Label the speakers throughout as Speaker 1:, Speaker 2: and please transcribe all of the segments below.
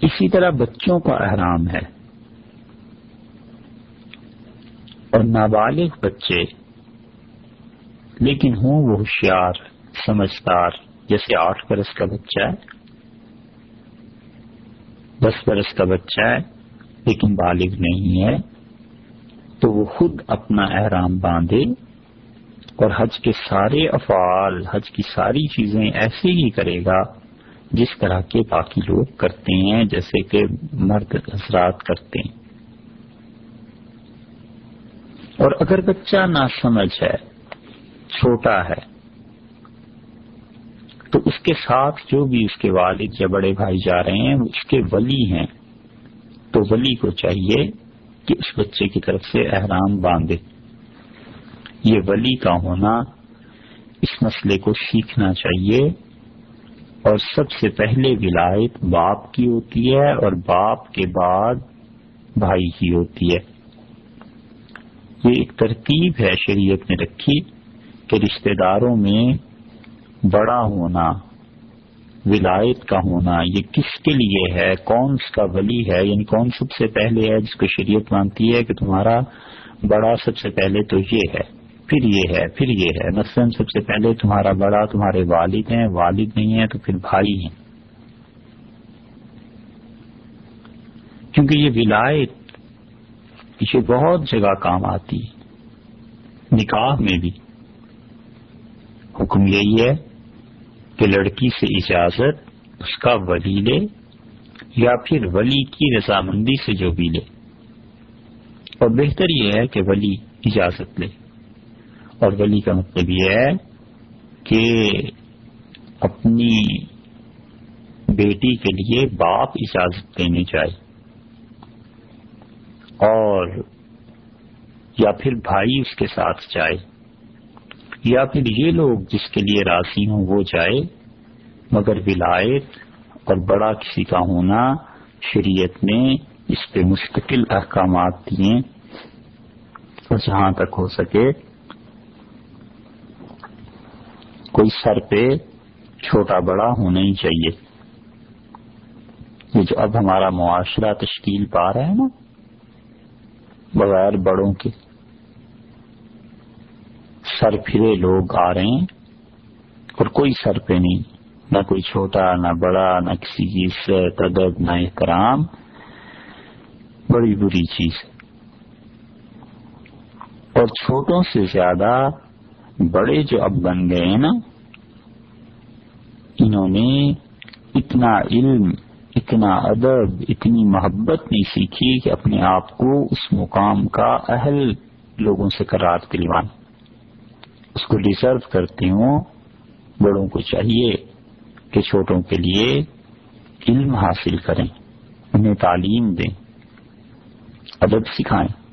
Speaker 1: اسی طرح بچوں کا احرام ہے۔ اور نابالغ بچے، لیکن ہوں وہ ہوشیار، سمجھدار، جیسے آٹھ برس کا بچہ ہے۔ دس برس کا بچہ ہے، لیکن بالغ نہیں ہے۔ تو وہ خود اپنا احرام باندھے اور حج کے سارے افعال، حج کی ساری چیزیں ایسے ہی کرے گا۔ جس طرح کے باقی لوگ کرتے ہیں، جیسے کہ مرد حضرات کرتے ہیں۔ اور اگر بچہ نہ سمجھ ہے، چھوٹا ہے، تو اس کے ساتھ جو بھی اس کے والد یا بڑے بھائی جا رہے ہیں، وہ اس کے ولی ہیں۔ تو ولی کو چاہیے کہ اس بچے کی طرف سے احرام باندھے۔ یہ ولی کا ہونا اس مسئلے کو سیکھنا چاہیے۔ اور سب سے پہلے ولایت باپ کی ہوتی ہے اور باپ کے بعد بھائی کی ہوتی ہے۔ یہ ایک ترتیب ہے شریعت نے رکھی کہ رشتہ داروں میں بڑا ہونا، ولایت کا ہونا، یہ کس کے لیے ہے، کون اس کا ولی ہے یعنی کون سب سے پہلے ہے جس کو شریعت مانتی ہے کہ تمہارا بڑا سب سے پہلے تو یہ ہے۔ پھر یہ ہے، پھر یہ ہے۔ مثلاً سب سے پہلے تمہارا بڑا، تمہارے والد ہیں، والد نہیں ہیں تو پھر بھائی ہیں۔ کیونکہ یہ ولایت یہ بہت جگہ کام آتی نکاح میں بھی۔ حکم یہی ہے کہ لڑکی سے اجازت اس کا ولی لے یا پھر ولی کی رضامندی سے جو بھی لے۔ اور بہتر یہ ہے کہ ولی اجازت لے۔ اور ولی کا مطلب یہ ہے کہ اپنی بیٹی کے لیے باپ اجازت دینے جائے اور یا پھر بھائی اس کے ساتھ جائے یا پھر یہ لوگ جس کے لیے راضی ہوں وہ جائے، مگر ولایت اور بڑا کسی کا ہونا شریعت نے اس پہ مستقل احکامات دیے اور جہاں تک ہو سکے کوئی سر پہ چھوٹا بڑا ہونا ہی چاہیے۔ یہ جو اب ہمارا معاشرہ تشکیل پا رہا ہے نا، بغیر بڑوں کے۔ سر پھرے لوگ آ رہے ہیں اور کوئی سر پہ نہیں، نہ کوئی چھوٹا، نہ بڑا، نہ کسی کی عزت، ادب، نہ احترام۔ بڑی بری چیز اور چھوٹوں سے زیادہ بڑے جو اب بن گئے ہیں نا، انہوں نے اتنا علم، اتنا ادب، اتنی محبت نہیں سیکھی کہ اپنے آپ کو اس مقام کا اہل لوگوں سے قرار دلوان اس کو ڈیزرو کرتے ہوں، بڑوں کو چاہیے کہ چھوٹوں کے لیے علم حاصل کریں، انہیں تعلیم دیں، ادب سکھائیں۔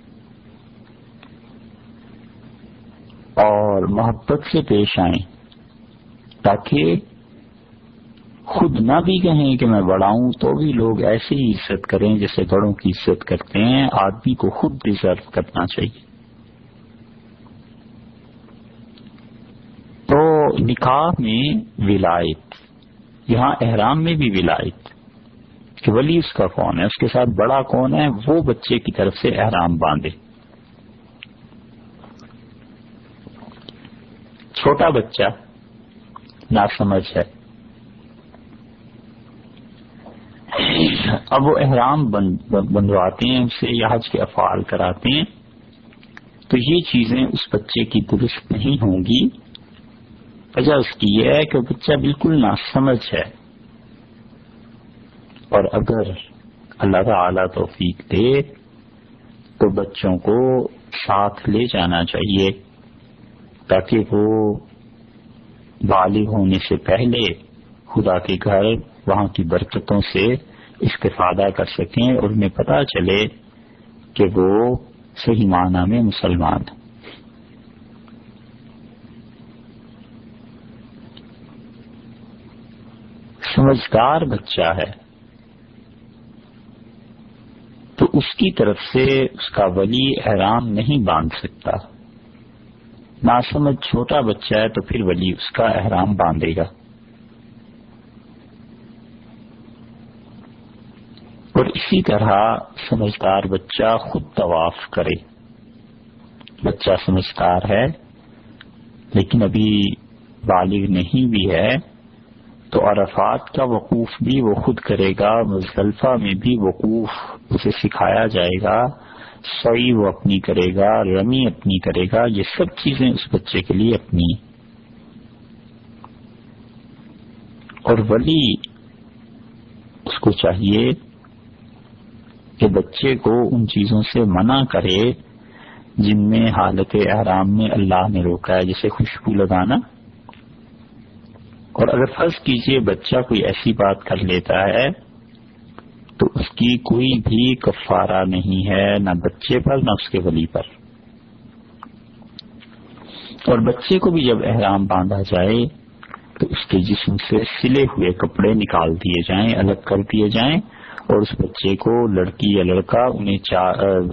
Speaker 1: اور محبت سے پیش آئیں تاکہ خود نہ بھی کہیں کہ میں بڑا ہوں، تو بھی لوگ ایسی ہی عزت کریں جیسے بڑوں کی عزت کرتے ہیں۔ آدمی کو خود ڈیزرو کرنا چاہیے۔ تو نکاح میں ولایت، یہاں احرام میں بھی ولایت۔ کہ ولی اس کا کون ہے؟ اس کے ساتھ بڑا کون ہے؟ وہ بچے کی طرف سے احرام باندھے۔ چھوٹا بچہ نہ سمجھ ہے۔ اب وہ احرام بندواتے ہیں، اسے یا حج کے افعال کراتے ہیں۔ تو یہ چیزیں اس بچے کی درست نہیں ہوں گی۔ وجہ اس کی یہ ہے کہ بچہ بالکل نہ سمجھ ہے۔ اور اگر اللہ تعالی توفیق دے تو بچوں کو ساتھ لے جانا چاہیے۔ تاکہ وہ بالغ ہونے سے پہلے خدا کے گھر وہاں کی برکتوں سے استفادہ کر سکیں اور انہیں پتہ چلے کہ وہ صحیح معنی میں مسلمان سمجھدار بچہ ہے۔ تو اس کی طرف سے اس کا ولی احرام نہیں باندھ سکتا۔ نہ سمجھ چھوٹا بچہ ہے تو پھر ولی اس کا احرام باندھے گا۔ اور اسی طرح سمجھدار بچہ خود طواف کرے۔ بچہ سمجھدار ہے، لیکن ابھی بالغ نہیں بھی ہے، تو عرفات کا وقوف بھی وہ خود کرے گا، مزدلفہ میں بھی وقوف اسے سکھایا جائے گا۔ سوئی وہ اپنی کرے گا، رمی اپنی کرے گا، یہ سب چیزیں اس بچے کے لیے اپنی۔ اور ولی اس کو چاہیے کہ بچے کو ان چیزوں سے منع کرے جن میں حالت احرام میں اللہ نے روکا ہے، جیسے خوشبو لگانا۔ اور اگر فرض کیجیے بچہ کوئی ایسی بات کر لیتا ہے تو اس کی کوئی بھی کفارہ نہیں ہے، نہ بچے پر، نہ اس کے ولی پر۔ اور بچے کو بھی جب احرام باندھا جائے، تو اس کے جسم سے سلے ہوئے کپڑے نکال دیے جائیں، الگ کر دیے جائیں۔ اور اس بچے کو لڑکی یا لڑکا انہیں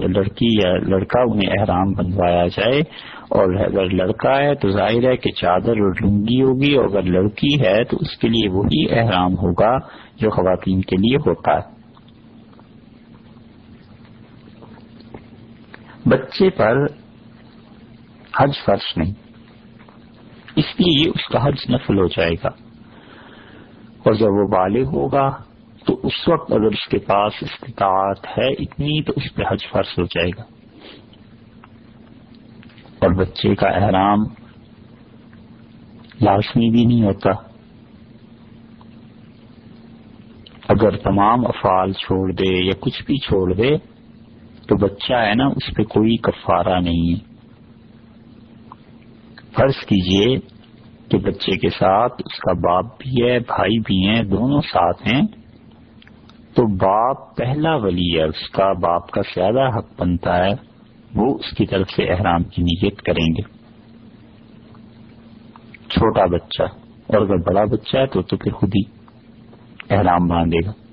Speaker 1: لڑکی یا لڑکا انہیں احرام بنوایا جائے۔ اور اگر لڑکا ہے تو ظاہر ہے کہ چادر اور لنگی ہوگی، اور اگر لڑکی ہے تو اس کے لیے وہی احرام ہوگا جو خواتین کے لیے ہوتا ہے۔ بچے پر حج فرش نہیں۔ اس لیے اس کا حج نفل ہو جائے گا۔ اور جب وہ بالغ ہوگا، تو اس وقت اگر اس کے پاس استطاعت ہے اتنی، تو اس پہ حج فرض ہو جائے گا۔ اور بچے کا احرام لازمی بھی نہیں ہوتا۔ اگر تمام افعال چھوڑ دے یا کچھ بھی چھوڑ دے تو بچہ ہے نا، اس پہ کوئی کفارہ نہیں ہے۔ فرض کیجیے کہ بچے کے ساتھ اس کا باپ بھی ہے، بھائی بھی ہیں، دونوں ساتھ ہیں۔ تو باپ پہلا ولی ہے، اس کا باپ کا زیادہ حق بنتا ہے۔ وہ اس کی طرف سے احرام کی نیت کریں گے۔ چھوٹا بچہ، اور اگر بڑا بچہ ہے تو تو پھر خود ہی احرام باندھے گا۔